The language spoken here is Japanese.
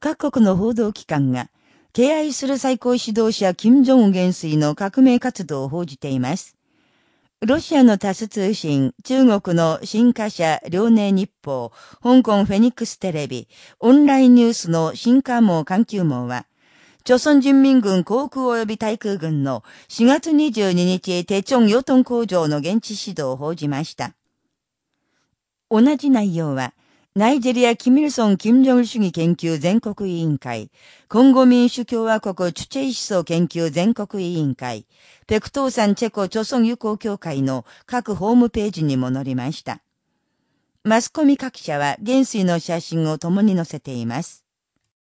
各国の報道機関が、敬愛する最高指導者金正恩元帥の革命活動を報じています。ロシアのタス通信、中国の新華社遼寧日報、香港フェニックステレビ、オンラインニュースの新華網環球網は、朝鮮人民軍航空及び対空軍の4月22日テチョンヨトン工場の現地指導を報じました。同じ内容は、ナイジェリア・キミルソン・キム・ジョン主義研究全国委員会、コンゴ民主共和国チュチェイ思想研究全国委員会、ペクトーサンチェコ朝鮮友好協会の各ホームページにも載りました。マスコミ各社は元帥の写真を共に載せています。